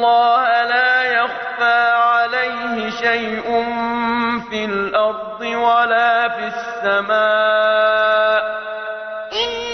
الله لا يخفى عليه شيء في الأرض ولا في السماء. إن